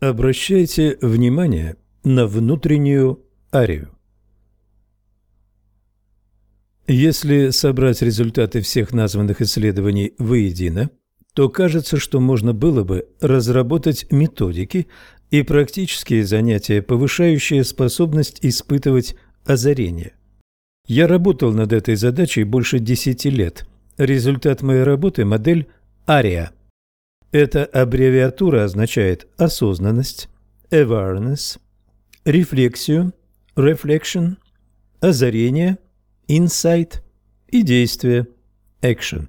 Обращайте внимание на внутреннюю арию. Если собрать результаты всех названных исследований воедино, то кажется, что можно было бы разработать методики и практические занятия, повышающие способность испытывать озарение. Я работал над этой задачей больше 10 лет. Результат моей работы – модель ARIA. Эта аббревиатура означает осознанность, awareness, рефлексию, reflection, озарение, insight и действие, action.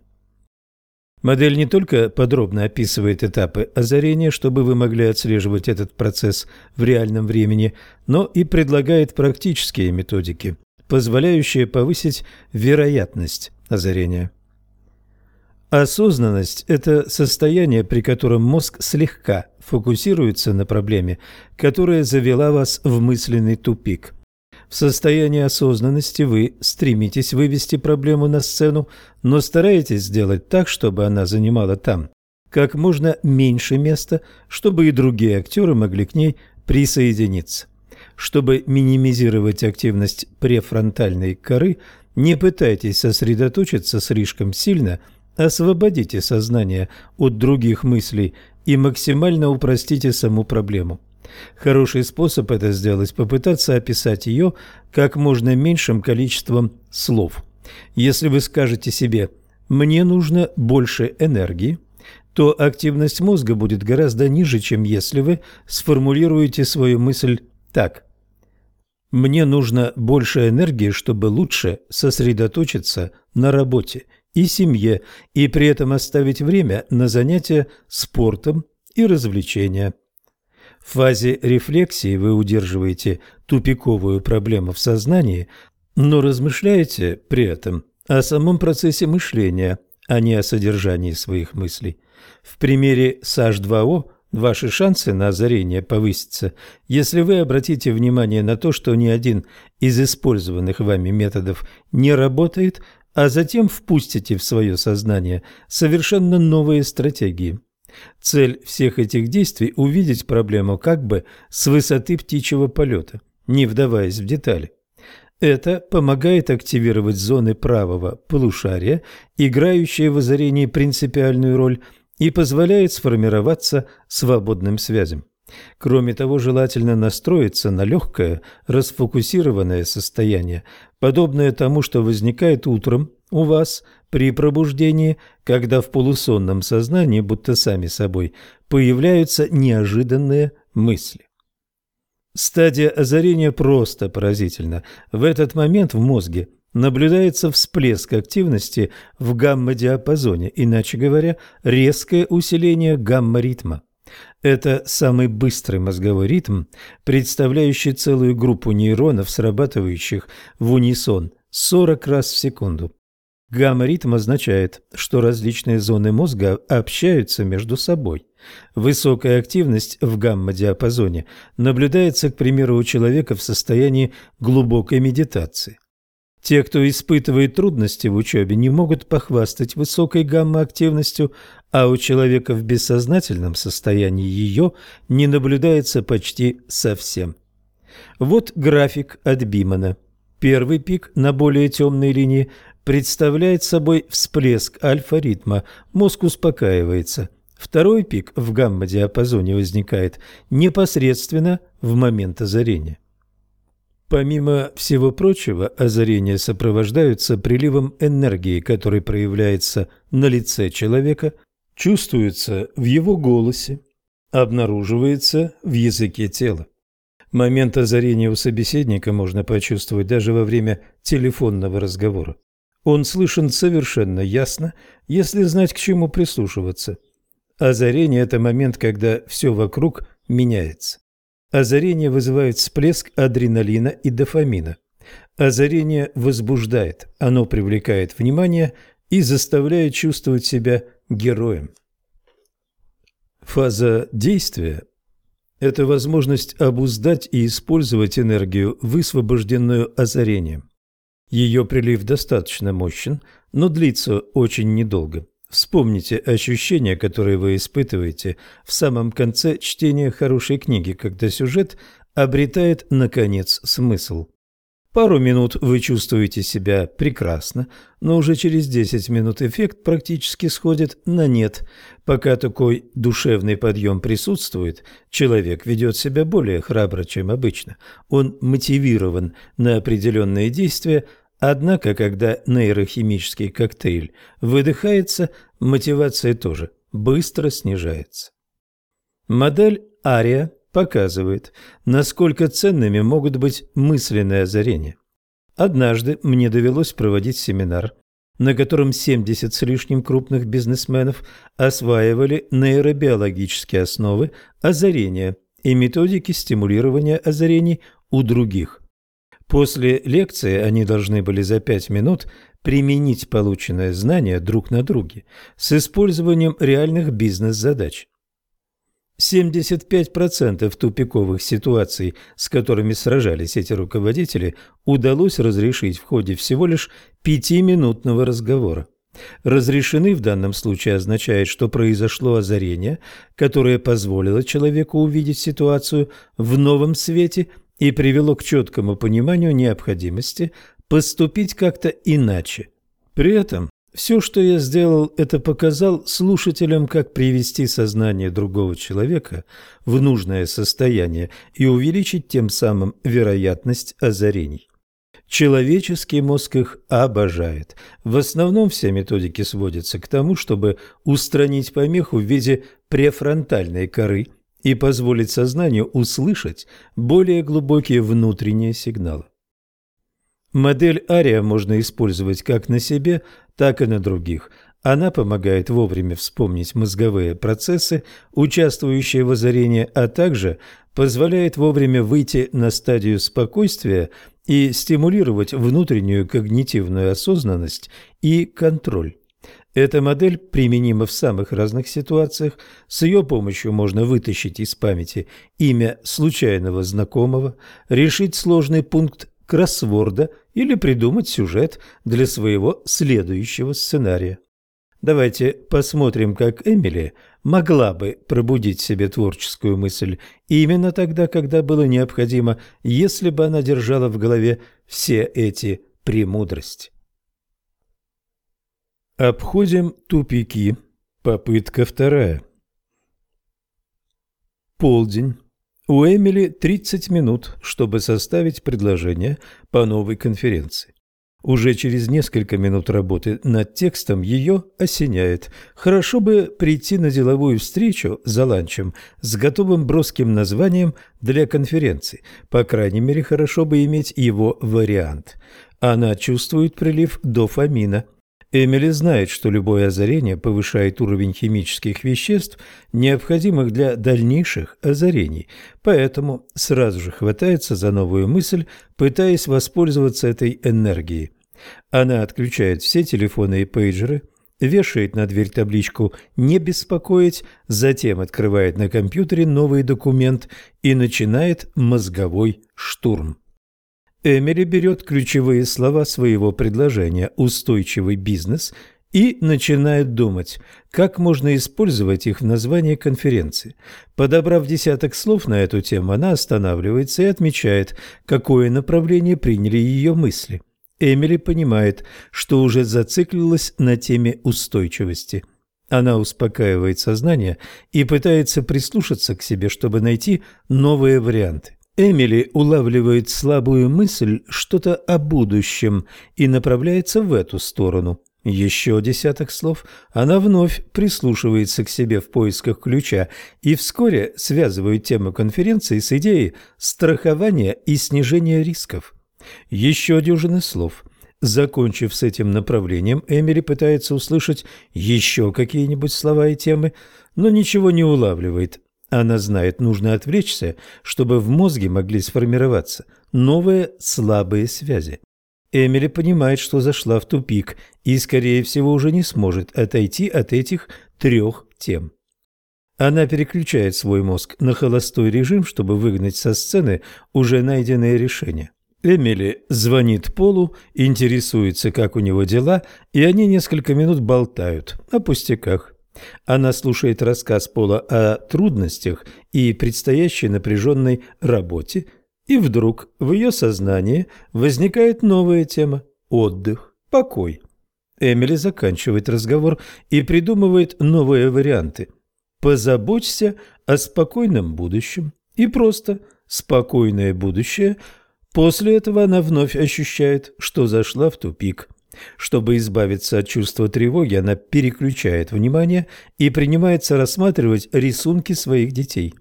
Модель не только подробно описывает этапы озарения, чтобы вы могли отслеживать этот процесс в реальном времени, но и предлагает практические методики, позволяющие повысить вероятность озарения. Осознанность – это состояние, при котором мозг слегка фокусируется на проблеме, которая завела вас в мысленный тупик. В состоянии осознанности вы стремитесь вывести проблему на сцену, но стараетесь сделать так, чтобы она занимала там как можно меньше места, чтобы и другие актеры могли к ней присоединиться. Чтобы минимизировать активность префронтальной коры, не пытайтесь сосредоточиться слишком сильно – Освободите сознание от других мыслей и максимально упростите саму проблему. Хороший способ это сделать – попытаться описать ее как можно меньшим количеством слов. Если вы скажете себе «мне нужно больше энергии», то активность мозга будет гораздо ниже, чем если вы сформулируете свою мысль так. «Мне нужно больше энергии, чтобы лучше сосредоточиться на работе и семье, и при этом оставить время на занятия спортом и развлечения. В фазе рефлексии вы удерживаете тупиковую проблему в сознании, но размышляете при этом о самом процессе мышления, а не о содержании своих мыслей. В примере с H2O ваши шансы на озарение повысятся, если вы обратите внимание на то, что ни один из использованных вами методов не работает – а затем впустите в свое сознание совершенно новые стратегии. Цель всех этих действий – увидеть проблему как бы с высоты птичьего полета, не вдаваясь в детали. Это помогает активировать зоны правого полушария, играющие в озарении принципиальную роль, и позволяет сформироваться свободным связям. Кроме того, желательно настроиться на легкое, расфокусированное состояние, подобное тому, что возникает утром у вас при пробуждении, когда в полусонном сознании, будто сами собой, появляются неожиданные мысли. Стадия озарения просто поразительна. В этот момент в мозге наблюдается всплеск активности в гамма-диапазоне, иначе говоря, резкое усиление гамма-ритма. Это самый быстрый мозговой ритм, представляющий целую группу нейронов, срабатывающих в унисон 40 раз в секунду. Гамма-ритм означает, что различные зоны мозга общаются между собой. Высокая активность в гамма-диапазоне наблюдается, к примеру, у человека в состоянии глубокой медитации. Те, кто испытывает трудности в учебе, не могут похвастать высокой гамма-активностью, а у человека в бессознательном состоянии ее не наблюдается почти совсем. Вот график от Бимана. Первый пик на более темной линии представляет собой всплеск альфа-ритма, мозг успокаивается. Второй пик в гамма-диапазоне возникает непосредственно в момент озарения. Помимо всего прочего, озарения сопровождаются приливом энергии, который проявляется на лице человека, чувствуется в его голосе, обнаруживается в языке тела. Момент озарения у собеседника можно почувствовать даже во время телефонного разговора. Он слышен совершенно ясно, если знать, к чему прислушиваться. Озарение – это момент, когда все вокруг меняется. Озарение вызывает всплеск адреналина и дофамина. Озарение возбуждает, оно привлекает внимание и заставляет чувствовать себя героем. Фаза действия – это возможность обуздать и использовать энергию, высвобожденную озарением. Ее прилив достаточно мощен, но длится очень недолго. Вспомните ощущения, которые вы испытываете в самом конце чтения хорошей книги, когда сюжет обретает, наконец, смысл. Пару минут вы чувствуете себя прекрасно, но уже через 10 минут эффект практически сходит на нет. Пока такой душевный подъем присутствует, человек ведет себя более храбро, чем обычно. Он мотивирован на определенные действия, однако, когда нейрохимический коктейль выдыхается, мотивация тоже быстро снижается. Модель Ария показывает, насколько ценными могут быть мысленные озарения. Однажды мне довелось проводить семинар, на котором 70 с лишним крупных бизнесменов осваивали нейробиологические основы озарения и методики стимулирования озарений у других. После лекции они должны были за пять минут применить полученное знание друг на друге с использованием реальных бизнес-задач. 75% тупиковых ситуаций, с которыми сражались эти руководители, удалось разрешить в ходе всего лишь пятиминутного разговора. Разрешены в данном случае означает, что произошло озарение, которое позволило человеку увидеть ситуацию в новом свете и привело к четкому пониманию необходимости поступить как-то иначе. При этом все, что я сделал, это показал слушателям, как привести сознание другого человека в нужное состояние и увеличить тем самым вероятность озарений. Человеческий мозг их обожает. В основном все методики сводятся к тому, чтобы устранить помеху в виде префронтальной коры и позволить сознанию услышать более глубокие внутренние сигналы. Модель Ария можно использовать как на себе, так и на других. Она помогает вовремя вспомнить мозговые процессы, участвующие в озарении, а также позволяет вовремя выйти на стадию спокойствия и стимулировать внутреннюю когнитивную осознанность и контроль. Эта модель применима в самых разных ситуациях. С ее помощью можно вытащить из памяти имя случайного знакомого, решить сложный пункт кроссворда или придумать сюжет для своего следующего сценария. Давайте посмотрим, как Эмили могла бы пробудить себе творческую мысль именно тогда, когда было необходимо, если бы она держала в голове все эти премудрости. Обходим тупики. Попытка вторая. Полдень. У Эмили 30 минут, чтобы составить предложение по новой конференции. Уже через несколько минут работы над текстом ее осеняет. Хорошо бы прийти на деловую встречу за ланчем с готовым броским названием для конференции. По крайней мере, хорошо бы иметь его вариант. Она чувствует прилив дофамина – Эмили знает, что любое озарение повышает уровень химических веществ, необходимых для дальнейших озарений, поэтому сразу же хватается за новую мысль, пытаясь воспользоваться этой энергией. Она отключает все телефоны и пейджеры, вешает на дверь табличку «Не беспокоить», затем открывает на компьютере новый документ и начинает мозговой штурм. Эмили берет ключевые слова своего предложения «устойчивый бизнес» и начинает думать, как можно использовать их в названии конференции. Подобрав десяток слов на эту тему, она останавливается и отмечает, какое направление приняли ее мысли. Эмили понимает, что уже зациклилась на теме устойчивости. Она успокаивает сознание и пытается прислушаться к себе, чтобы найти новые варианты. Эмили улавливает слабую мысль что-то о будущем и направляется в эту сторону. Еще десяток слов, она вновь прислушивается к себе в поисках ключа и вскоре связывает тему конференции с идеей страхования и снижения рисков. Еще дюжины слов. Закончив с этим направлением, Эмили пытается услышать еще какие-нибудь слова и темы, но ничего не улавливает. Она знает, нужно отвлечься, чтобы в мозге могли сформироваться новые слабые связи. Эмили понимает, что зашла в тупик и, скорее всего, уже не сможет отойти от этих трех тем. Она переключает свой мозг на холостой режим, чтобы выгнать со сцены уже найденные решения. Эмили звонит Полу, интересуется, как у него дела, и они несколько минут болтают о пустяках. Она слушает рассказ Пола о трудностях и предстоящей напряженной работе, и вдруг в ее сознании возникает новая тема – отдых, покой. Эмили заканчивает разговор и придумывает новые варианты. Позаботься о спокойном будущем и просто спокойное будущее. После этого она вновь ощущает, что зашла в тупик. Чтобы избавиться от чувства тревоги, она переключает внимание и принимается рассматривать рисунки своих детей.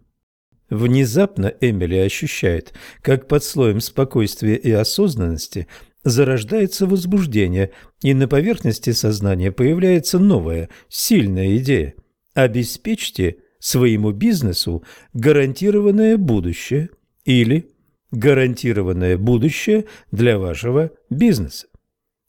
Внезапно Эмили ощущает, как под слоем спокойствия и осознанности зарождается возбуждение, и на поверхности сознания появляется новая, сильная идея. Обеспечьте своему бизнесу гарантированное будущее или гарантированное будущее для вашего бизнеса.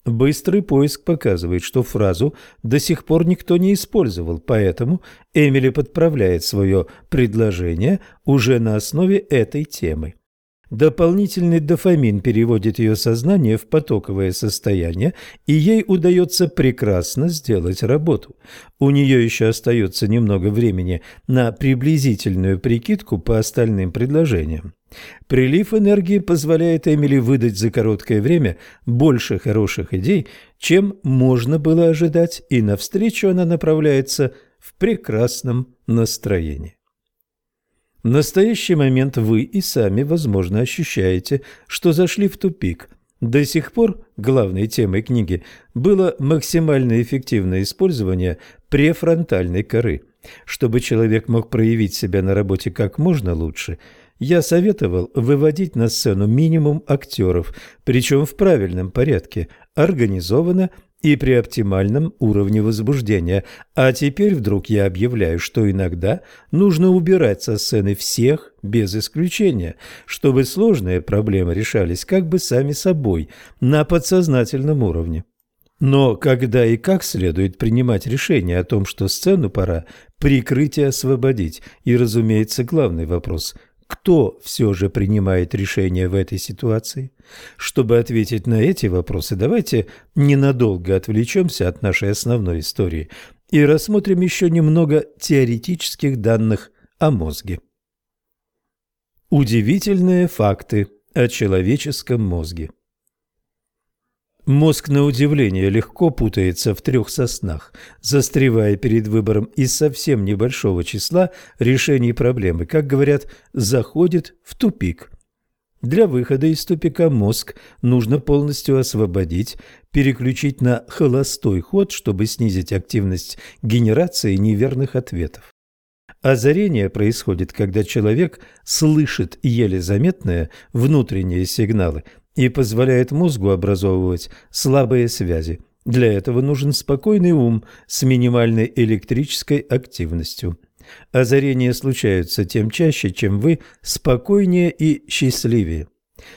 Быстрый поиск показывает, что фразу до сих пор никто не использовал, поэтому Эмили подправляет свое предложение уже на основе этой темы. Дополнительный дофамин переводит ее сознание в потоковое состояние, и ей удается прекрасно сделать работу. У нее еще остается немного времени на приблизительную прикидку по остальным предложениям. Прилив энергии позволяет Эмили выдать за короткое время больше хороших идей, чем можно было ожидать, и навстречу она направляется в прекрасном настроении. В настоящий момент вы и сами, возможно, ощущаете, что зашли в тупик. До сих пор главной темой книги было максимально эффективное использование префронтальной коры. Чтобы человек мог проявить себя на работе как можно лучше – я советовал выводить на сцену минимум актеров, причем в правильном порядке, организованно и при оптимальном уровне возбуждения. А теперь вдруг я объявляю, что иногда нужно убирать со сцены всех без исключения, чтобы сложные проблемы решались как бы сами собой на подсознательном уровне. Но когда и как следует принимать решение о том, что сцену пора прикрыть и освободить, и, разумеется, главный вопрос – кто все же принимает решение в этой ситуации? Чтобы ответить на эти вопросы, давайте ненадолго отвлечемся от нашей основной истории и рассмотрим еще немного теоретических данных о мозге. Удивительные факты о человеческом мозге. Мозг, на удивление, легко путается в трех соснах, застревая перед выбором из совсем небольшого числа решений проблемы, как говорят, заходит в тупик. Для выхода из тупика мозг нужно полностью освободить, переключить на холостой ход, чтобы снизить активность генерации неверных ответов. Озарение происходит, когда человек слышит еле заметные внутренние сигналы и позволяет мозгу образовывать слабые связи. Для этого нужен спокойный ум с минимальной электрической активностью. Озарения случаются тем чаще, чем вы спокойнее и счастливее.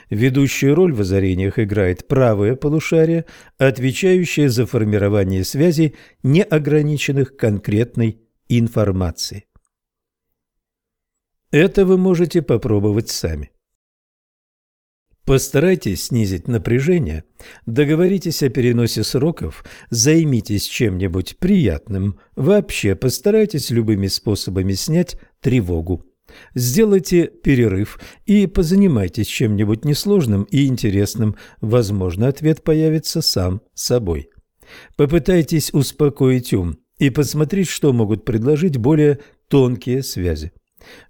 Ведущую роль в озарениях играет правое полушарие, отвечающее за формирование связей, не ограниченных конкретной информацией. Это вы можете попробовать сами. Постарайтесь снизить напряжение, договоритесь о переносе сроков, займитесь чем-нибудь приятным, вообще постарайтесь любыми способами снять тревогу. Сделайте перерыв и позанимайтесь чем-нибудь несложным и интересным, возможно, ответ появится сам собой. Попытайтесь успокоить ум и посмотреть, что могут предложить более тонкие связи.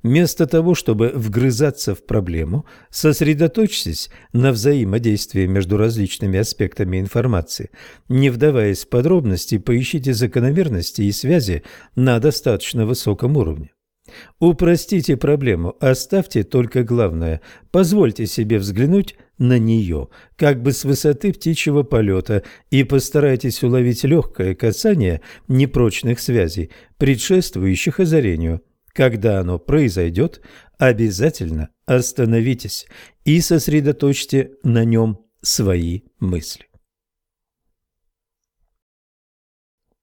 Вместо того, чтобы вгрызаться в проблему, сосредоточьтесь на взаимодействии между различными аспектами информации. Не вдаваясь в подробности, поищите закономерности и связи на достаточно высоком уровне. Упростите проблему, оставьте только главное. Позвольте себе взглянуть на нее, как бы с высоты птичьего полета, и постарайтесь уловить легкое касание непрочных связей, предшествующих озарению. Когда оно произойдет, обязательно остановитесь и сосредоточьте на нем свои мысли.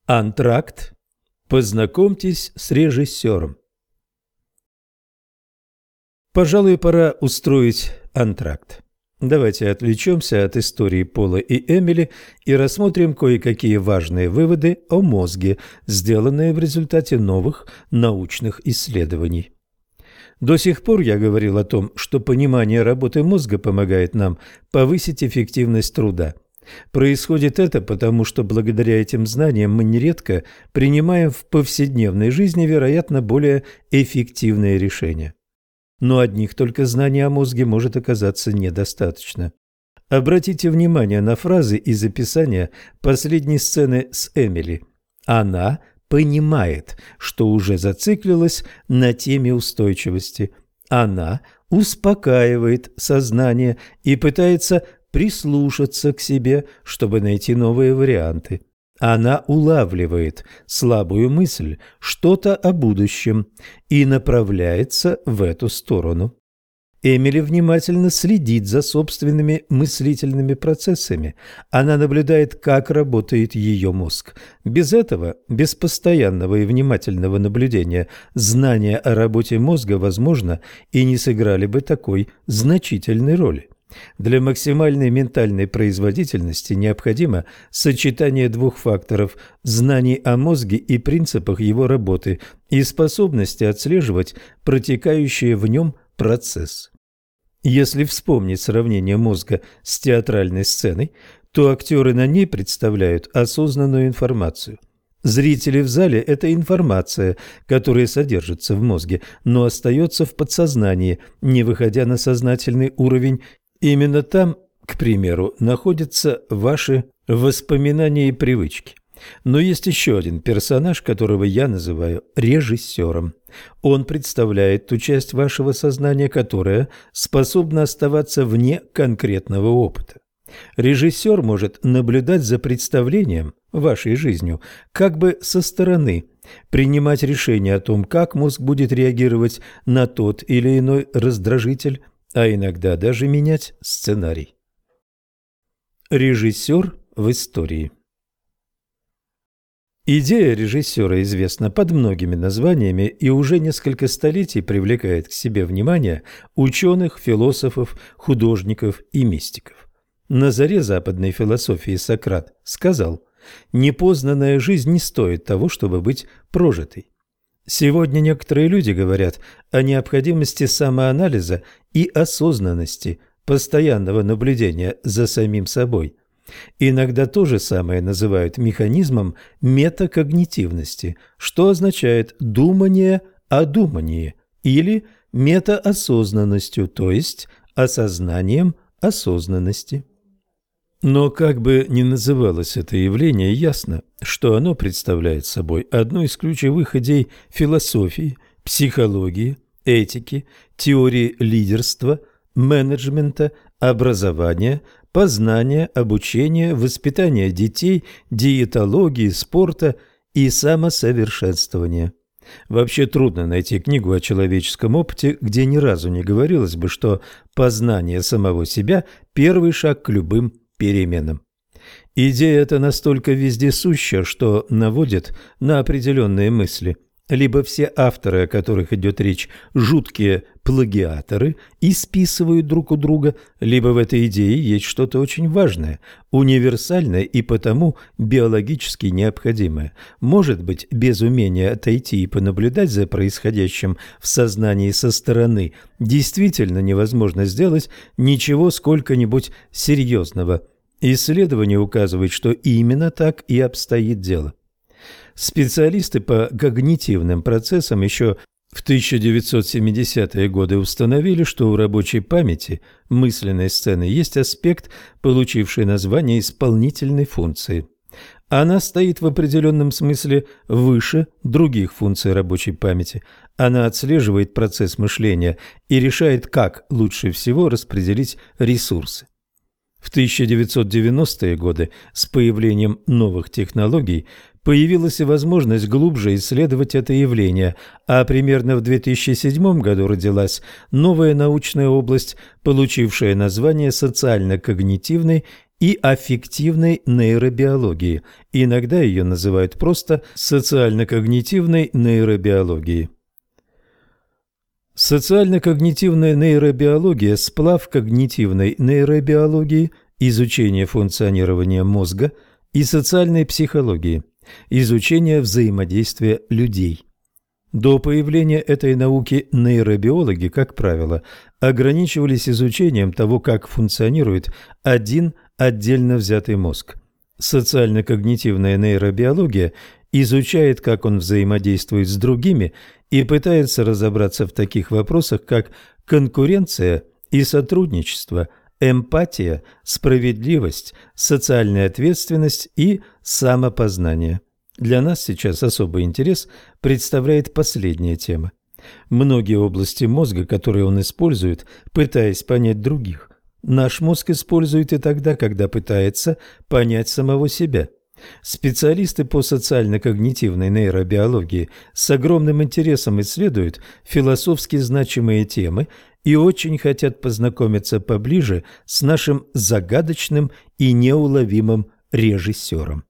Антракт. Познакомьтесь с режиссером. Пожалуй, пора устроить антракт. Давайте отвлечемся от истории Пола и Эмили и рассмотрим кое-какие важные выводы о мозге, сделанные в результате новых научных исследований. До сих пор я говорил о том, что понимание работы мозга помогает нам повысить эффективность труда. Происходит это потому, что благодаря этим знаниям мы нередко принимаем в повседневной жизни, вероятно, более эффективные решения но одних только знаний о мозге может оказаться недостаточно. Обратите внимание на фразы из описания последней сцены с Эмили. Она понимает, что уже зациклилась на теме устойчивости. Она успокаивает сознание и пытается прислушаться к себе, чтобы найти новые варианты. Она улавливает слабую мысль, что-то о будущем, и направляется в эту сторону. Эмили внимательно следит за собственными мыслительными процессами. Она наблюдает, как работает ее мозг. Без этого, без постоянного и внимательного наблюдения, знания о работе мозга, возможно, и не сыграли бы такой значительной роли. Для максимальной ментальной производительности необходимо сочетание двух факторов – знаний о мозге и принципах его работы и способности отслеживать протекающий в нем процесс. Если вспомнить сравнение мозга с театральной сценой, то актеры на ней представляют осознанную информацию. Зрители в зале – это информация, которая содержится в мозге, но остается в подсознании, не выходя на сознательный уровень Именно там, к примеру, находятся ваши воспоминания и привычки. Но есть еще один персонаж, которого я называю режиссером. Он представляет ту часть вашего сознания, которая способна оставаться вне конкретного опыта. Режиссер может наблюдать за представлением, вашей жизнью, как бы со стороны, принимать решение о том, как мозг будет реагировать на тот или иной раздражитель, а иногда даже менять сценарий. Режиссер в истории Идея режиссера известна под многими названиями и уже несколько столетий привлекает к себе внимание ученых, философов, художников и мистиков. На заре западной философии Сократ сказал «Непознанная жизнь не стоит того, чтобы быть прожитой». Сегодня некоторые люди говорят о необходимости самоанализа и осознанности, постоянного наблюдения за самим собой. Иногда то же самое называют механизмом метакогнитивности, что означает «думание о думании» или метаосознанностью, то есть осознанием осознанности. Но как бы ни называлось это явление, ясно, что оно представляет собой одну из ключевых идей философии, психологии, этики, теории лидерства, менеджмента, образования, познания, обучения, воспитания детей, диетологии, спорта и самосовершенствования. Вообще трудно найти книгу о человеческом опыте, где ни разу не говорилось бы, что познание самого себя – первый шаг к любым переменам. Идея эта настолько вездесуща, что наводит на определенные мысли. Либо все авторы, о которых идет речь, жуткие плагиаторы и списывают друг у друга, либо в этой идее есть что-то очень важное, универсальное и потому биологически необходимое. Может быть, без умения отойти и понаблюдать за происходящим в сознании со стороны, действительно невозможно сделать ничего сколько-нибудь серьезного. Исследование указывает, что именно так и обстоит дело. Специалисты по когнитивным процессам еще в 1970-е годы установили, что у рабочей памяти мысленной сцены есть аспект, получивший название исполнительной функции. Она стоит в определенном смысле выше других функций рабочей памяти. Она отслеживает процесс мышления и решает, как лучше всего распределить ресурсы. В 1990-е годы с появлением новых технологий появилась и возможность глубже исследовать это явление, а примерно в 2007 году родилась новая научная область, получившая название социально-когнитивной и аффективной нейробиологии. Иногда ее называют просто социально-когнитивной нейробиологией. Социально-когнитивная нейробиология – сплав когнитивной нейробиологии, изучение функционирования мозга и социальной психологии, изучение взаимодействия людей. До появления этой науки нейробиологи, как правило, ограничивались изучением того, как функционирует один отдельно взятый мозг. Социально-когнитивная нейробиология изучает, как он взаимодействует с другими и пытается разобраться в таких вопросах, как конкуренция и сотрудничество, эмпатия, справедливость, социальная ответственность и самопознание. Для нас сейчас особый интерес представляет последняя тема. Многие области мозга, которые он использует, пытаясь понять других, наш мозг использует и тогда, когда пытается понять самого себя – Специалисты по социально-когнитивной нейробиологии с огромным интересом исследуют философски значимые темы и очень хотят познакомиться поближе с нашим загадочным и неуловимым режиссером.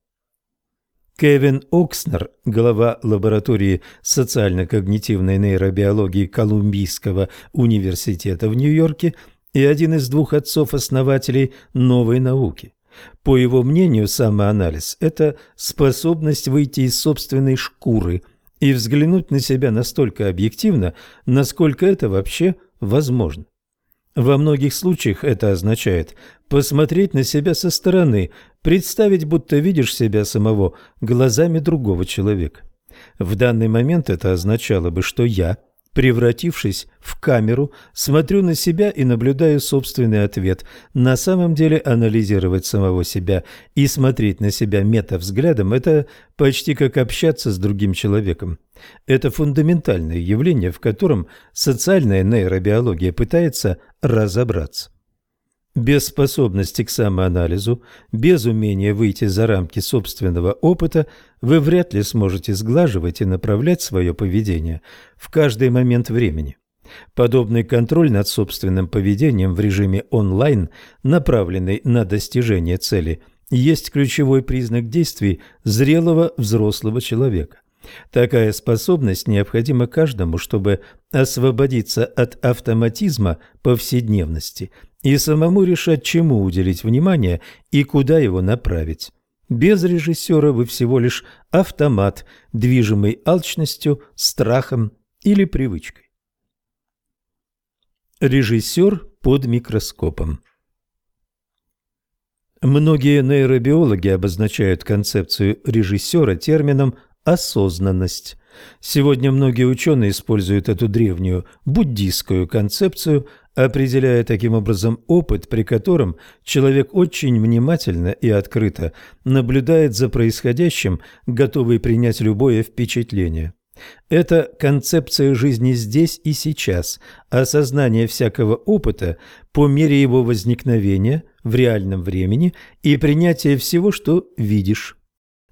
Кевин Окснер, глава лаборатории социально-когнитивной нейробиологии Колумбийского университета в Нью-Йорке и один из двух отцов-основателей новой науки. По его мнению, самоанализ – это способность выйти из собственной шкуры и взглянуть на себя настолько объективно, насколько это вообще возможно. Во многих случаях это означает посмотреть на себя со стороны, представить, будто видишь себя самого глазами другого человека. В данный момент это означало бы, что я Превратившись в камеру, смотрю на себя и наблюдаю собственный ответ. На самом деле анализировать самого себя и смотреть на себя метавзглядом – это почти как общаться с другим человеком. Это фундаментальное явление, в котором социальная нейробиология пытается разобраться. Без способности к самоанализу, без умения выйти за рамки собственного опыта, вы вряд ли сможете сглаживать и направлять свое поведение в каждый момент времени. Подобный контроль над собственным поведением в режиме онлайн, направленный на достижение цели, есть ключевой признак действий зрелого взрослого человека. Такая способность необходима каждому, чтобы освободиться от автоматизма повседневности и самому решать, чему уделить внимание и куда его направить. Без режиссера вы всего лишь автомат, движимый алчностью, страхом или привычкой. Режиссер под микроскопом Многие нейробиологи обозначают концепцию режиссера термином «осознанность». Сегодня многие ученые используют эту древнюю буддийскую концепцию, определяя таким образом опыт, при котором человек очень внимательно и открыто наблюдает за происходящим, готовый принять любое впечатление. Это концепция жизни здесь и сейчас, осознание всякого опыта по мере его возникновения в реальном времени и принятие всего, что видишь.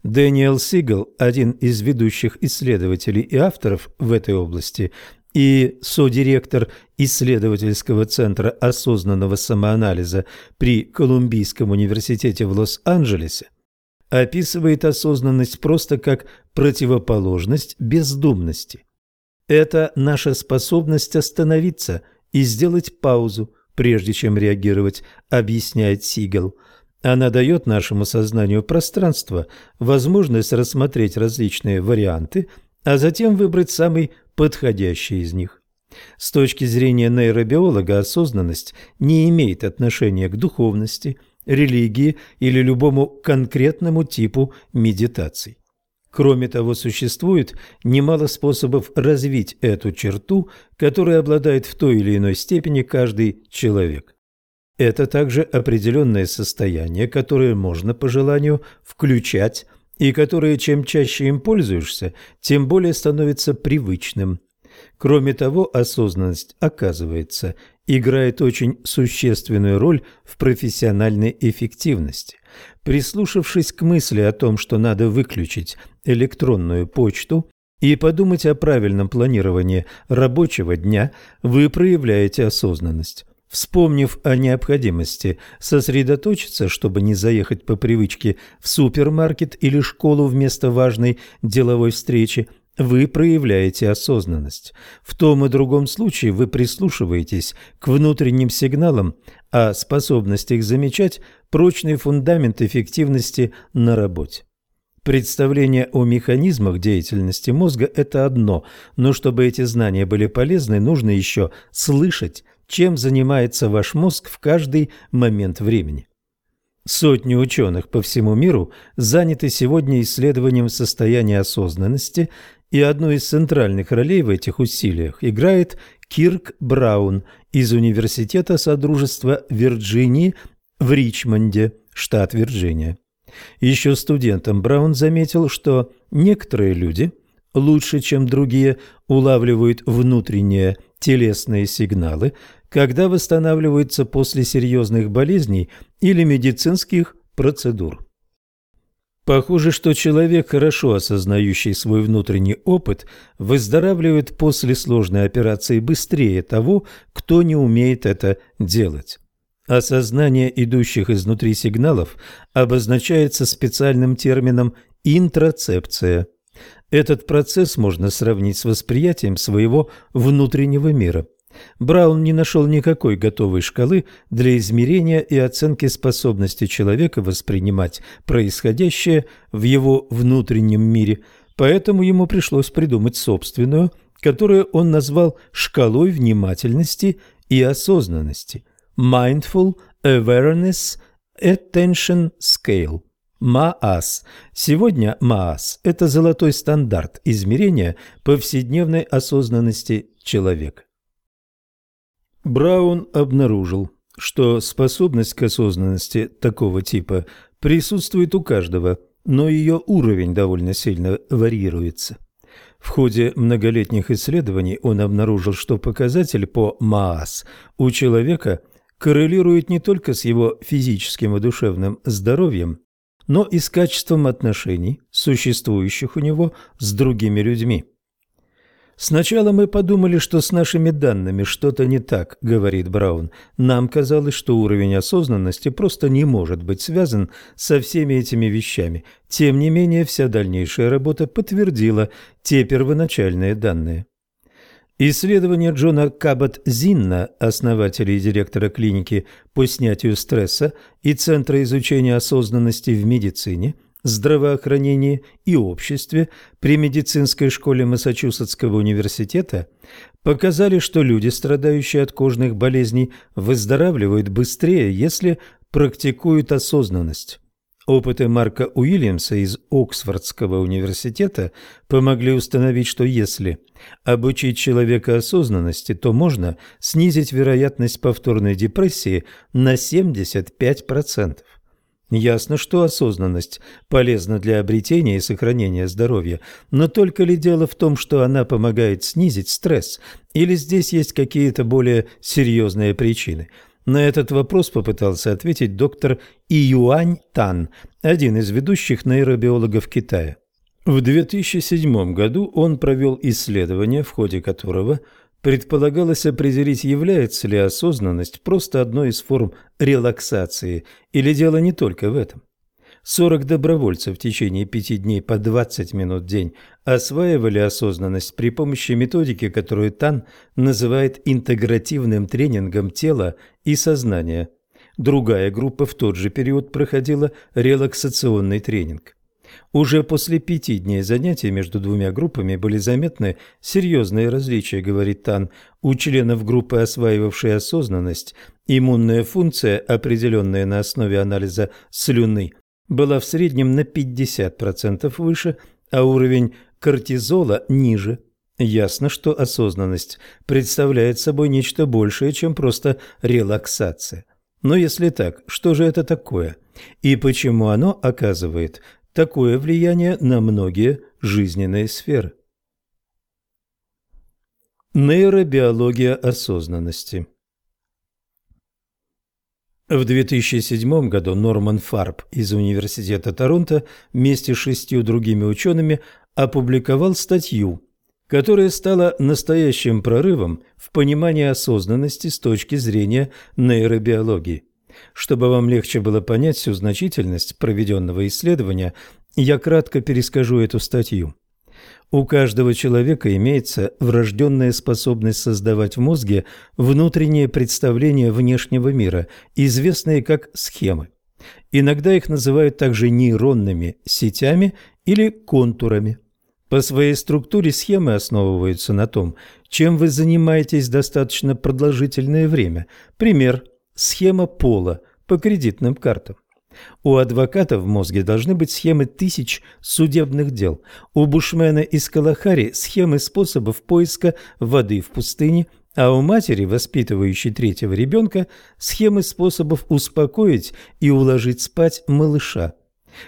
Дэниел Сигал, один из ведущих исследователей и авторов в этой области и содиректор исследовательского центра осознанного самоанализа при Колумбийском университете в Лос-Анджелесе, описывает осознанность просто как противоположность бездумности. Это наша способность остановиться и сделать паузу, прежде чем реагировать, объясняет Сигал – она дает нашему сознанию пространство, возможность рассмотреть различные варианты, а затем выбрать самый подходящий из них. С точки зрения нейробиолога осознанность не имеет отношения к духовности, религии или любому конкретному типу медитаций. Кроме того, существует немало способов развить эту черту, которой обладает в той или иной степени каждый человек. Это также определенное состояние, которое можно по желанию включать и которое чем чаще им пользуешься, тем более становится привычным. Кроме того, осознанность, оказывается, играет очень существенную роль в профессиональной эффективности. Прислушавшись к мысли о том, что надо выключить электронную почту и подумать о правильном планировании рабочего дня, вы проявляете осознанность. Вспомнив о необходимости сосредоточиться, чтобы не заехать по привычке в супермаркет или школу вместо важной деловой встречи, вы проявляете осознанность. В том и другом случае вы прислушиваетесь к внутренним сигналам, а способность их замечать – прочный фундамент эффективности на работе. Представление о механизмах деятельности мозга – это одно, но чтобы эти знания были полезны, нужно еще слышать, чем занимается ваш мозг в каждый момент времени. Сотни ученых по всему миру заняты сегодня исследованием состояния осознанности и одну из центральных ролей в этих усилиях играет Кирк Браун из Университета Содружества Вирджинии в Ричмонде, штат Вирджиния. Еще студентом Браун заметил, что некоторые люди лучше, чем другие, улавливают внутренние телесные сигналы, когда восстанавливаются после серьезных болезней или медицинских процедур. Похоже, что человек, хорошо осознающий свой внутренний опыт, выздоравливает после сложной операции быстрее того, кто не умеет это делать. Осознание идущих изнутри сигналов обозначается специальным термином интроцепция. Этот процесс можно сравнить с восприятием своего внутреннего мира. Браун не нашел никакой готовой шкалы для измерения и оценки способности человека воспринимать происходящее в его внутреннем мире, поэтому ему пришлось придумать собственную, которую он назвал «шкалой внимательности и осознанности» – Mindful Awareness Attention Scale – МААС. Сегодня МААС – это золотой стандарт измерения повседневной осознанности человека. Браун обнаружил, что способность к осознанности такого типа присутствует у каждого, но ее уровень довольно сильно варьируется. В ходе многолетних исследований он обнаружил, что показатель по МААС у человека коррелирует не только с его физическим и душевным здоровьем, но и с качеством отношений, существующих у него с другими людьми. «Сначала мы подумали, что с нашими данными что-то не так», — говорит Браун. «Нам казалось, что уровень осознанности просто не может быть связан со всеми этими вещами. Тем не менее, вся дальнейшая работа подтвердила те первоначальные данные». Исследование Джона Кабот-Зинна, основателя и директора клиники по снятию стресса и Центра изучения осознанности в медицине – здравоохранении и обществе при медицинской школе Массачусетского университета показали, что люди, страдающие от кожных болезней, выздоравливают быстрее, если практикуют осознанность. Опыты Марка Уильямса из Оксфордского университета помогли установить, что если обучить человека осознанности, то можно снизить вероятность повторной депрессии на 75%. Ясно, что осознанность полезна для обретения и сохранения здоровья, но только ли дело в том, что она помогает снизить стресс, или здесь есть какие-то более серьезные причины? На этот вопрос попытался ответить доктор Июань Тан, один из ведущих нейробиологов Китая. В 2007 году он провел исследование, в ходе которого – Предполагалось определить, является ли осознанность просто одной из форм релаксации, или дело не только в этом. 40 добровольцев в течение пяти дней по 20 минут в день осваивали осознанность при помощи методики, которую Тан называет интегративным тренингом тела и сознания. Другая группа в тот же период проходила релаксационный тренинг. Уже после пяти дней занятий между двумя группами были заметны серьезные различия, говорит Тан. У членов группы, осваивавшей осознанность, иммунная функция, определенная на основе анализа слюны, была в среднем на 50% выше, а уровень кортизола ниже. Ясно, что осознанность представляет собой нечто большее, чем просто релаксация. Но если так, что же это такое? И почему оно оказывает такое влияние на многие жизненные сферы. Нейробиология осознанности В 2007 году Норман Фарб из Университета Торонто вместе с шестью другими учеными опубликовал статью, которая стала настоящим прорывом в понимании осознанности с точки зрения нейробиологии. Чтобы вам легче было понять всю значительность проведенного исследования, я кратко перескажу эту статью. У каждого человека имеется врожденная способность создавать в мозге внутренние представления внешнего мира, известные как схемы. Иногда их называют также нейронными сетями или контурами. По своей структуре схемы основываются на том, чем вы занимаетесь достаточно продолжительное время. Пример – схема пола по кредитным картам. У адвоката в мозге должны быть схемы тысяч судебных дел. У бушмена из Калахари схемы способов поиска воды в пустыне, а у матери, воспитывающей третьего ребенка, схемы способов успокоить и уложить спать малыша.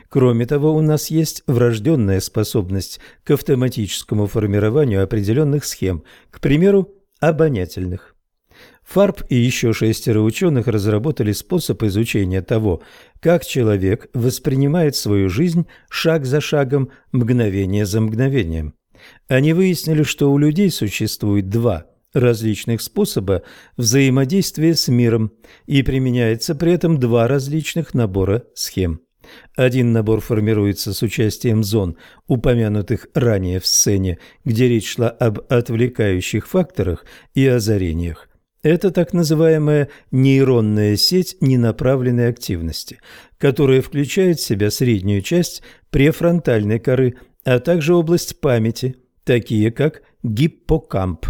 Кроме того, у нас есть врожденная способность к автоматическому формированию определенных схем, к примеру, обонятельных. Фарб и еще шестеро ученых разработали способ изучения того, как человек воспринимает свою жизнь шаг за шагом, мгновение за мгновением. Они выяснили, что у людей существует два различных способа взаимодействия с миром и применяется при этом два различных набора схем. Один набор формируется с участием зон, упомянутых ранее в сцене, где речь шла об отвлекающих факторах и озарениях. Это так называемая нейронная сеть ненаправленной активности, которая включает в себя среднюю часть префронтальной коры, а также область памяти, такие как гиппокамп.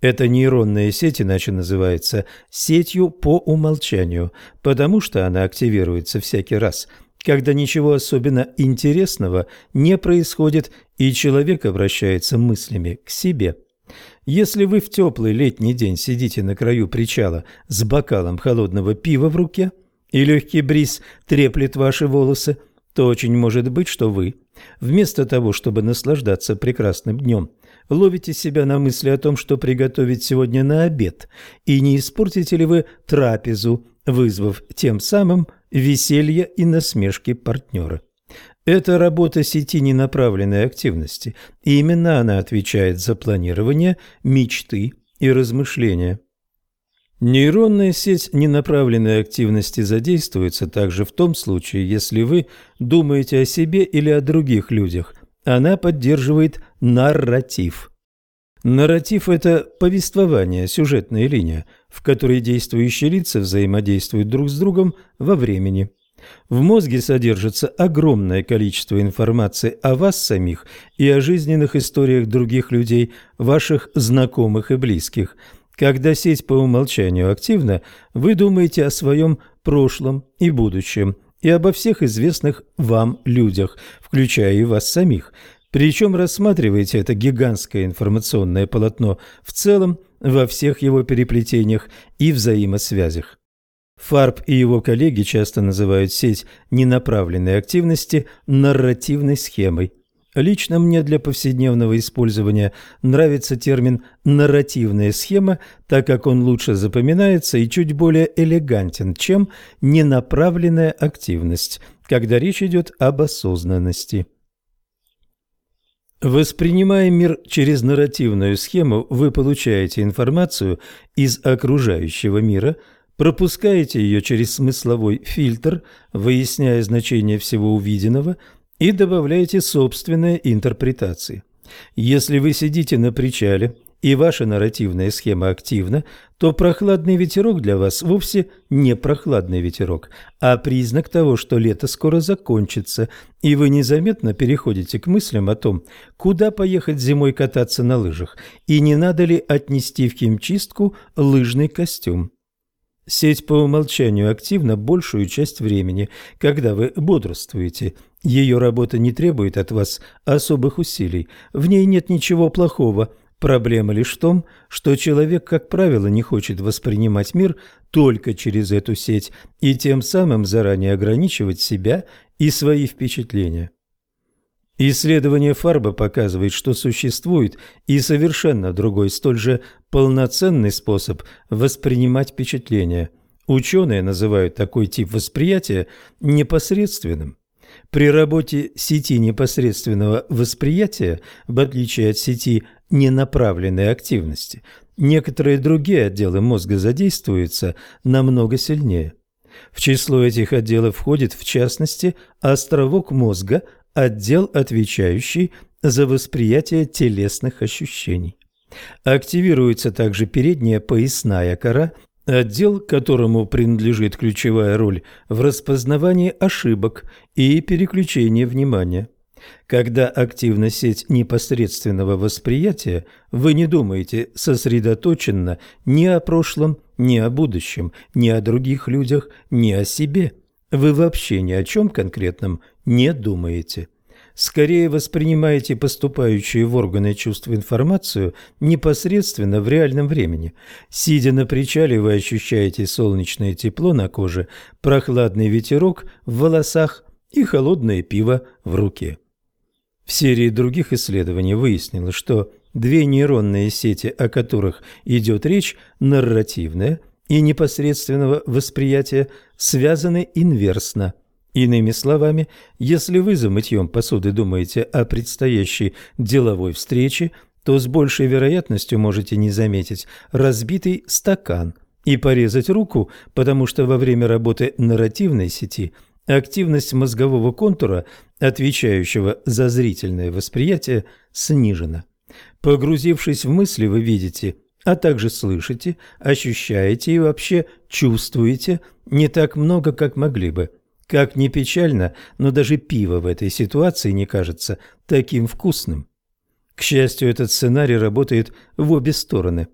Эта нейронная сеть иначе называется сетью по умолчанию, потому что она активируется всякий раз, когда ничего особенно интересного не происходит и человек обращается мыслями к себе. Если вы в теплый летний день сидите на краю причала с бокалом холодного пива в руке, и легкий бриз треплет ваши волосы, то очень может быть, что вы, вместо того, чтобы наслаждаться прекрасным днем, ловите себя на мысли о том, что приготовить сегодня на обед, и не испортите ли вы трапезу, вызвав тем самым веселье и насмешки партнера. Это работа сети ненаправленной активности, и именно она отвечает за планирование, мечты и размышления. Нейронная сеть ненаправленной активности задействуется также в том случае, если вы думаете о себе или о других людях. Она поддерживает нарратив. Нарратив – это повествование, сюжетная линия, в которой действующие лица взаимодействуют друг с другом во времени. В мозге содержится огромное количество информации о вас самих и о жизненных историях других людей, ваших знакомых и близких. Когда сеть по умолчанию активна, вы думаете о своем прошлом и будущем и обо всех известных вам людях, включая и вас самих. Причем рассматриваете это гигантское информационное полотно в целом во всех его переплетениях и взаимосвязях. Фарб и его коллеги часто называют сеть ненаправленной активности нарративной схемой. Лично мне для повседневного использования нравится термин «нарративная схема», так как он лучше запоминается и чуть более элегантен, чем ненаправленная активность, когда речь идет об осознанности. Воспринимая мир через нарративную схему, вы получаете информацию из окружающего мира – пропускаете ее через смысловой фильтр, выясняя значение всего увиденного, и добавляете собственные интерпретации. Если вы сидите на причале и ваша нарративная схема активна, то прохладный ветерок для вас вовсе не прохладный ветерок, а признак того, что лето скоро закончится, и вы незаметно переходите к мыслям о том, куда поехать зимой кататься на лыжах, и не надо ли отнести в химчистку лыжный костюм. Сеть по умолчанию активна большую часть времени, когда вы бодрствуете. Ее работа не требует от вас особых усилий. В ней нет ничего плохого. Проблема лишь в том, что человек, как правило, не хочет воспринимать мир только через эту сеть и тем самым заранее ограничивать себя и свои впечатления. Исследование Фарба показывает, что существует и совершенно другой, столь же полноценный способ воспринимать впечатления. Ученые называют такой тип восприятия непосредственным. При работе сети непосредственного восприятия, в отличие от сети ненаправленной активности, некоторые другие отделы мозга задействуются намного сильнее. В число этих отделов входит, в частности, островок мозга, отдел, отвечающий за восприятие телесных ощущений. Активируется также передняя поясная кора, отдел которому принадлежит ключевая роль в распознавании ошибок и переключении внимания. Когда активна сеть непосредственного восприятия, вы не думаете сосредоточенно ни о прошлом, ни о будущем, ни о других людях, ни о себе. Вы вообще ни о чем конкретном не думаете. Скорее воспринимаете поступающую в органы чувств информацию непосредственно в реальном времени. Сидя на причале, вы ощущаете солнечное тепло на коже, прохладный ветерок в волосах и холодное пиво в руке. В серии других исследований выяснилось, что две нейронные сети, о которых идет речь, нарративное и непосредственного восприятия, связаны инверсно. Иными словами, если вы за мытьем посуды думаете о предстоящей деловой встрече, то с большей вероятностью можете не заметить разбитый стакан и порезать руку, потому что во время работы нарративной сети – Активность мозгового контура, отвечающего за зрительное восприятие, снижена. Погрузившись в мысли, вы видите, а также слышите, ощущаете и вообще чувствуете не так много, как могли бы. Как ни печально, но даже пиво в этой ситуации не кажется таким вкусным. К счастью, этот сценарий работает в обе стороны.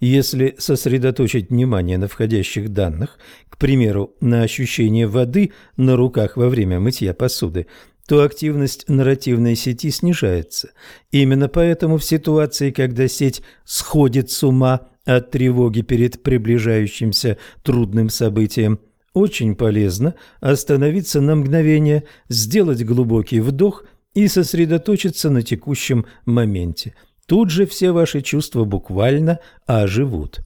Если сосредоточить внимание на входящих данных, к примеру, на ощущение воды на руках во время мытья посуды, то активность нарративной сети снижается. Именно поэтому в ситуации, когда сеть сходит с ума от тревоги перед приближающимся трудным событием, очень полезно остановиться на мгновение, сделать глубокий вдох и сосредоточиться на текущем моменте – Тут же все ваши чувства буквально оживут.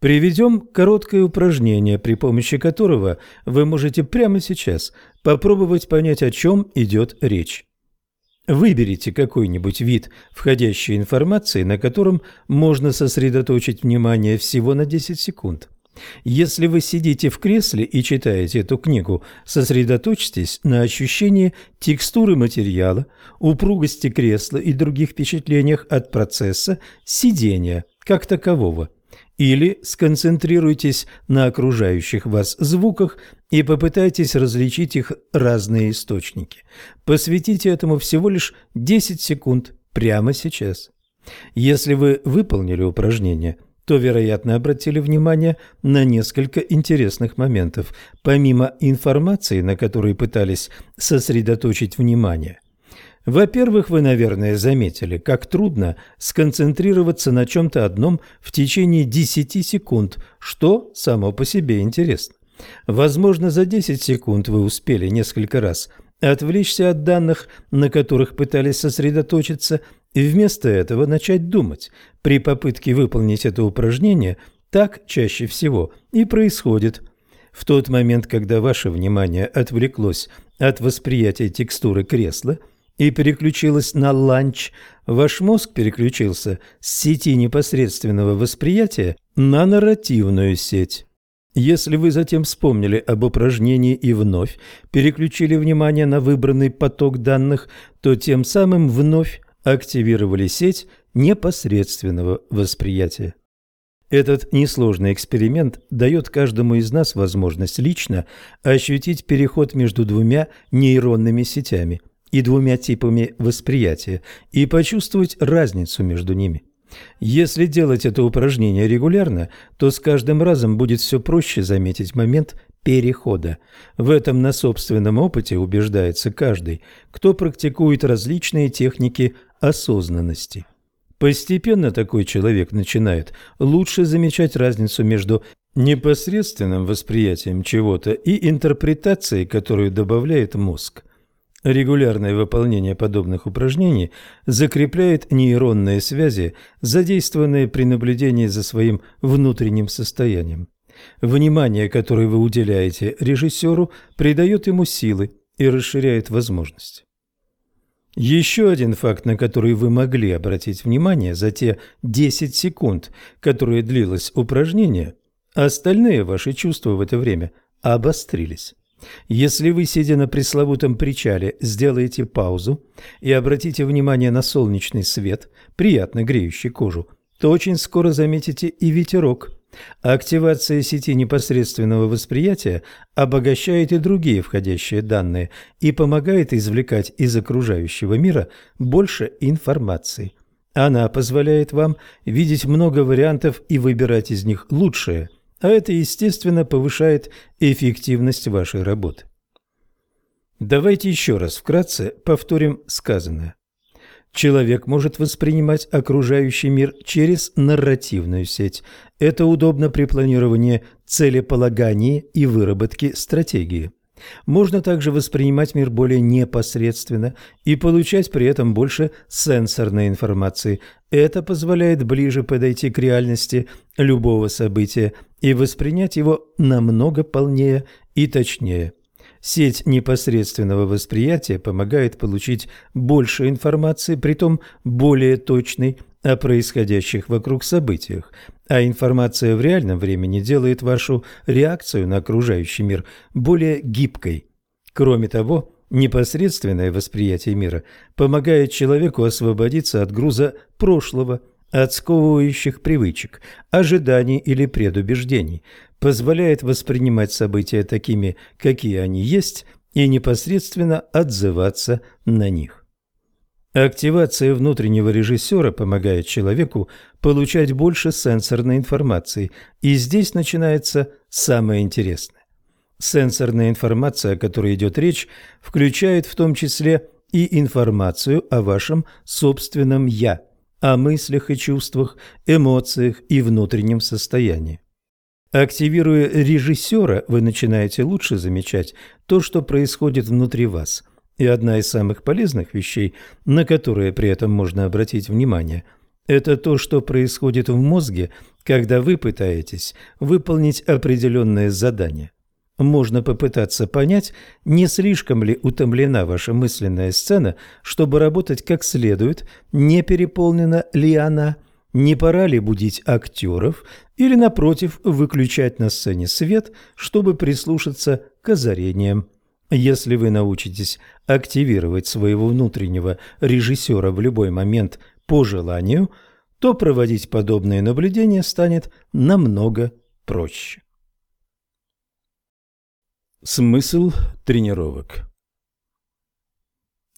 Приведем короткое упражнение, при помощи которого вы можете прямо сейчас попробовать понять, о чем идет речь. Выберите какой-нибудь вид входящей информации, на котором можно сосредоточить внимание всего на 10 секунд. Если вы сидите в кресле и читаете эту книгу, сосредоточьтесь на ощущении текстуры материала, упругости кресла и других впечатлениях от процесса сидения как такового. Или сконцентрируйтесь на окружающих вас звуках и попытайтесь различить их разные источники. Посвятите этому всего лишь 10 секунд прямо сейчас. Если вы выполнили упражнение – то, вероятно, обратили внимание на несколько интересных моментов, помимо информации, на которой пытались сосредоточить внимание. Во-первых, вы, наверное, заметили, как трудно сконцентрироваться на чем-то одном в течение 10 секунд, что само по себе интересно. Возможно, за 10 секунд вы успели несколько раз отвлечься от данных, на которых пытались сосредоточиться, и вместо этого начать думать. При попытке выполнить это упражнение так чаще всего и происходит. В тот момент, когда ваше внимание отвлеклось от восприятия текстуры кресла и переключилось на ланч, ваш мозг переключился с сети непосредственного восприятия на нарративную сеть. Если вы затем вспомнили об упражнении и вновь переключили внимание на выбранный поток данных, то тем самым вновь активировали сеть непосредственного восприятия. Этот несложный эксперимент дает каждому из нас возможность лично ощутить переход между двумя нейронными сетями и двумя типами восприятия и почувствовать разницу между ними. Если делать это упражнение регулярно, то с каждым разом будет все проще заметить момент перехода. В этом на собственном опыте убеждается каждый, кто практикует различные техники осознанности. Постепенно такой человек начинает лучше замечать разницу между непосредственным восприятием чего-то и интерпретацией, которую добавляет мозг. Регулярное выполнение подобных упражнений закрепляет нейронные связи, задействованные при наблюдении за своим внутренним состоянием. Внимание, которое вы уделяете режиссеру, придает ему силы и расширяет возможности. Еще один факт, на который вы могли обратить внимание за те 10 секунд, которые длилось упражнение, остальные ваши чувства в это время обострились. Если вы, сидя на пресловутом причале, сделаете паузу и обратите внимание на солнечный свет, приятно греющий кожу, то очень скоро заметите и ветерок. Активация сети непосредственного восприятия обогащает и другие входящие данные и помогает извлекать из окружающего мира больше информации. Она позволяет вам видеть много вариантов и выбирать из них лучшее, а это, естественно, повышает эффективность вашей работы. Давайте еще раз вкратце повторим сказанное. Человек может воспринимать окружающий мир через нарративную сеть. Это удобно при планировании, целеполагании и выработке стратегии. Можно также воспринимать мир более непосредственно и получать при этом больше сенсорной информации. Это позволяет ближе подойти к реальности любого события и воспринять его намного полнее и точнее. Сеть непосредственного восприятия помогает получить больше информации, притом более точной, о происходящих вокруг событиях, а информация в реальном времени делает вашу реакцию на окружающий мир более гибкой. Кроме того, непосредственное восприятие мира помогает человеку освободиться от груза прошлого, от сковывающих привычек, ожиданий или предубеждений, позволяет воспринимать события такими, какие они есть, и непосредственно отзываться на них. Активация внутреннего режиссера помогает человеку получать больше сенсорной информации, и здесь начинается самое интересное. Сенсорная информация, о которой идет речь, включает в том числе и информацию о вашем собственном «я», о мыслях и чувствах, эмоциях и внутреннем состоянии. Активируя режиссера, вы начинаете лучше замечать то, что происходит внутри вас. И одна из самых полезных вещей, на которые при этом можно обратить внимание, это то, что происходит в мозге, когда вы пытаетесь выполнить определенное задание. Можно попытаться понять, не слишком ли утомлена ваша мысленная сцена, чтобы работать как следует, не переполнена ли она – не пора ли будить актеров или, напротив, выключать на сцене свет, чтобы прислушаться к озарениям? Если вы научитесь активировать своего внутреннего режиссера в любой момент по желанию, то проводить подобные наблюдения станет намного проще. Смысл тренировок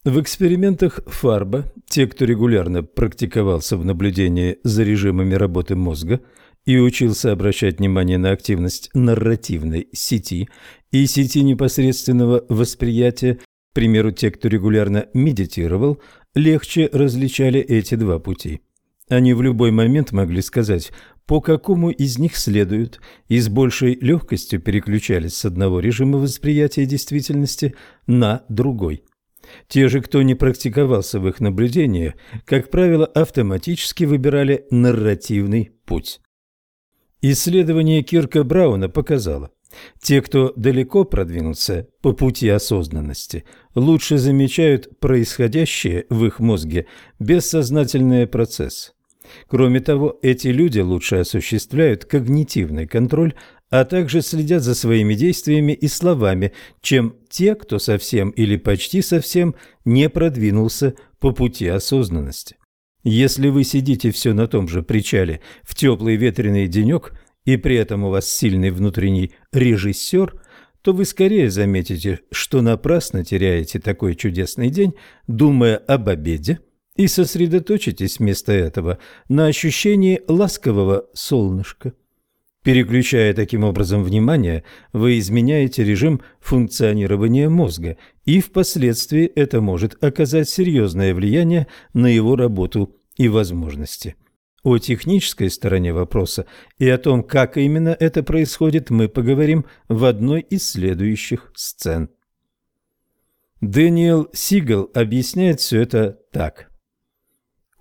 в экспериментах Фарба те, кто регулярно практиковался в наблюдении за режимами работы мозга и учился обращать внимание на активность нарративной сети и сети непосредственного восприятия, к примеру, те, кто регулярно медитировал, легче различали эти два пути. Они в любой момент могли сказать, по какому из них следуют, и с большей легкостью переключались с одного режима восприятия действительности на другой. Те же, кто не практиковался в их наблюдении, как правило, автоматически выбирали нарративный путь. Исследование Кирка Брауна показало, те, кто далеко продвинулся по пути осознанности, лучше замечают происходящее в их мозге бессознательные процессы. Кроме того, эти люди лучше осуществляют когнитивный контроль а также следят за своими действиями и словами, чем те, кто совсем или почти совсем не продвинулся по пути осознанности. Если вы сидите все на том же причале в теплый ветреный денек, и при этом у вас сильный внутренний режиссер, то вы скорее заметите, что напрасно теряете такой чудесный день, думая об обеде, и сосредоточитесь вместо этого на ощущении ласкового солнышка. Переключая таким образом внимание, вы изменяете режим функционирования мозга, и впоследствии это может оказать серьезное влияние на его работу и возможности. О технической стороне вопроса и о том, как именно это происходит, мы поговорим в одной из следующих сцен. Дэниел Сигал объясняет все это так.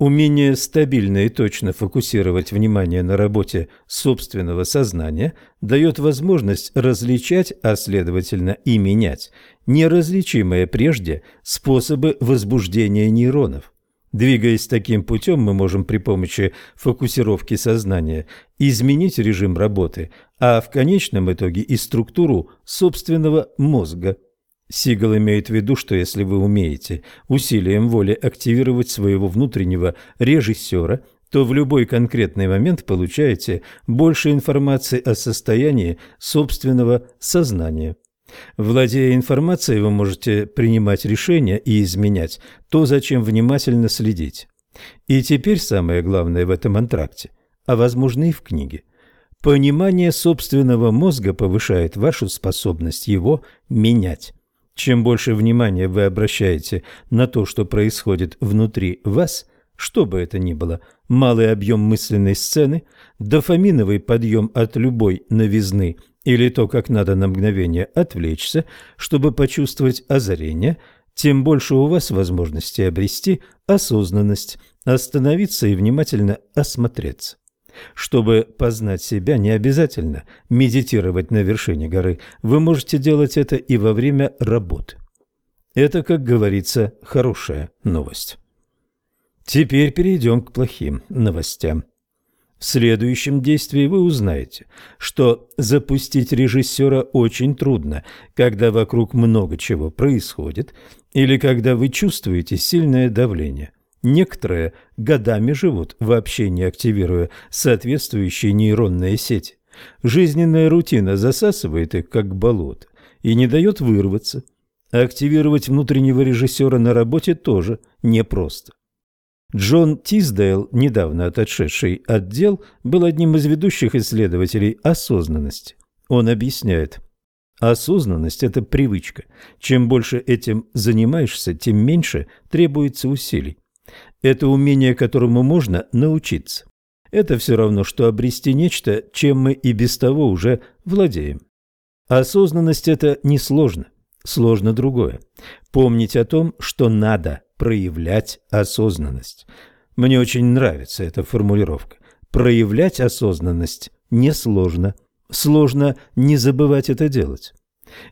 Умение стабильно и точно фокусировать внимание на работе собственного сознания дает возможность различать, а следовательно и менять, неразличимые прежде способы возбуждения нейронов. Двигаясь таким путем, мы можем при помощи фокусировки сознания изменить режим работы, а в конечном итоге и структуру собственного мозга. Сигал имеет в виду, что если вы умеете усилием воли активировать своего внутреннего режиссера, то в любой конкретный момент получаете больше информации о состоянии собственного сознания. Владея информацией, вы можете принимать решения и изменять то, зачем внимательно следить. И теперь самое главное в этом антракте, а возможно и в книге. Понимание собственного мозга повышает вашу способность его менять. Чем больше внимания вы обращаете на то, что происходит внутри вас, что бы это ни было, малый объем мысленной сцены, дофаминовый подъем от любой новизны – или то, как надо на мгновение отвлечься, чтобы почувствовать озарение, тем больше у вас возможности обрести осознанность, остановиться и внимательно осмотреться. Чтобы познать себя, не обязательно медитировать на вершине горы. Вы можете делать это и во время работы. Это, как говорится, хорошая новость. Теперь перейдем к плохим новостям. В следующем действии вы узнаете, что запустить режиссера очень трудно, когда вокруг много чего происходит или когда вы чувствуете сильное давление. Некоторые годами живут, вообще не активируя соответствующие нейронные сети. Жизненная рутина засасывает их, как болото, и не дает вырваться. Активировать внутреннего режиссера на работе тоже непросто. Джон Тиздейл, недавно отошедший от дел, был одним из ведущих исследователей осознанности. Он объясняет, осознанность – это привычка. Чем больше этим занимаешься, тем меньше требуется усилий. Это умение, которому можно научиться. Это все равно, что обрести нечто, чем мы и без того уже владеем. Осознанность – это несложно. Сложно другое. Помнить о том, что надо проявлять осознанность. Мне очень нравится эта формулировка. Проявлять осознанность несложно. Сложно не забывать это делать.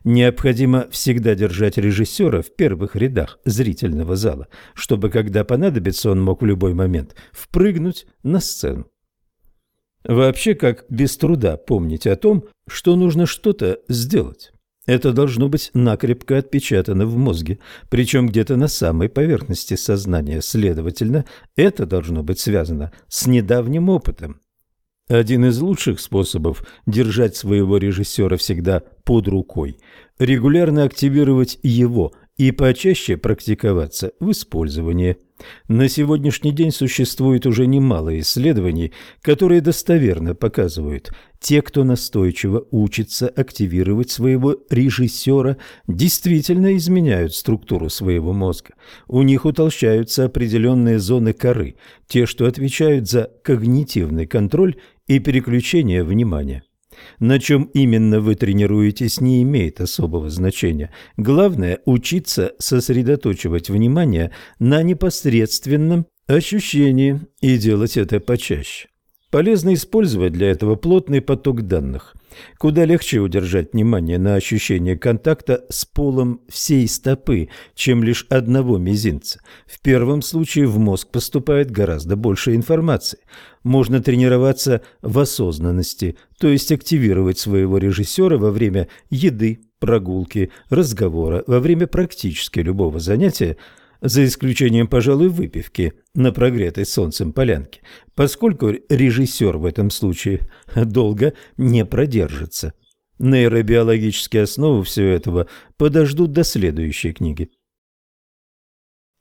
Необходимо всегда держать режиссера в первых рядах зрительного зала, чтобы, когда понадобится, он мог в любой момент впрыгнуть на сцену. Вообще, как без труда помнить о том, что нужно что-то сделать. Это должно быть накрепко отпечатано в мозге, причем где-то на самой поверхности сознания. Следовательно, это должно быть связано с недавним опытом. Один из лучших способов держать своего режиссера всегда под рукой – регулярно активировать его и почаще практиковаться в использовании. На сегодняшний день существует уже немало исследований, которые достоверно показывают, те, кто настойчиво учится активировать своего режиссера, действительно изменяют структуру своего мозга. У них утолщаются определенные зоны коры, те, что отвечают за когнитивный контроль и переключение внимания. На чем именно вы тренируетесь, не имеет особого значения. Главное – учиться сосредоточивать внимание на непосредственном ощущении и делать это почаще. Полезно использовать для этого плотный поток данных. Куда легче удержать внимание на ощущение контакта с полом всей стопы, чем лишь одного мизинца. В первом случае в мозг поступает гораздо больше информации. Можно тренироваться в осознанности, то есть активировать своего режиссера во время еды, прогулки, разговора, во время практически любого занятия – за исключением, пожалуй, выпивки на прогретой солнцем полянке, поскольку режиссер в этом случае долго не продержится. Нейробиологические основы всего этого подождут до следующей книги.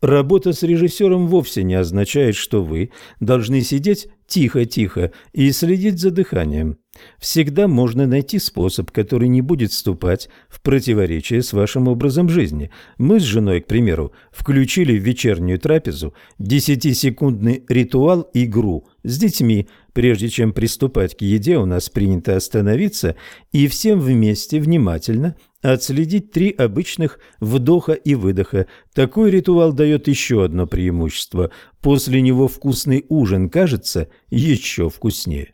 Работа с режиссером вовсе не означает, что вы должны сидеть тихо-тихо и следить за дыханием. Всегда можно найти способ, который не будет вступать в противоречие с вашим образом жизни. Мы с женой, к примеру, включили в вечернюю трапезу десятисекундный ритуал игру с детьми. Прежде чем приступать к еде, у нас принято остановиться и всем вместе внимательно отследить три обычных вдоха и выдоха. Такой ритуал дает еще одно преимущество. После него вкусный ужин кажется еще вкуснее.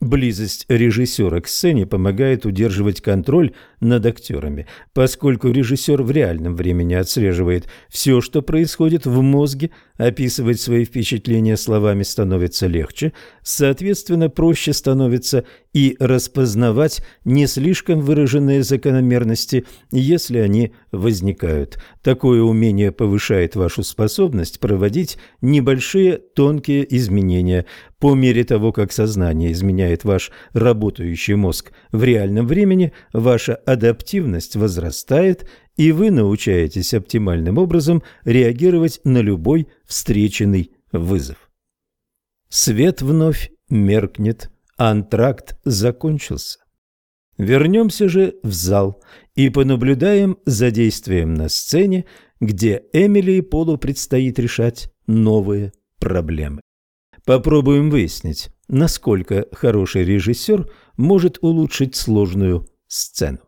Близость режиссера к сцене помогает удерживать контроль над актерами, поскольку режиссер в реальном времени отслеживает все, что происходит в мозге, описывать свои впечатления словами становится легче, соответственно, проще становится и распознавать не слишком выраженные закономерности, если они возникают. Такое умение повышает вашу способность проводить небольшие тонкие изменения. По мере того, как сознание изменяет ваш работающий мозг в реальном времени, ваша адаптивность возрастает, и вы научаетесь оптимальным образом реагировать на любой встреченный вызов. Свет вновь меркнет Антракт закончился. Вернемся же в зал и понаблюдаем за действием на сцене, где Эмили и Полу предстоит решать новые проблемы. Попробуем выяснить, насколько хороший режиссер может улучшить сложную сцену.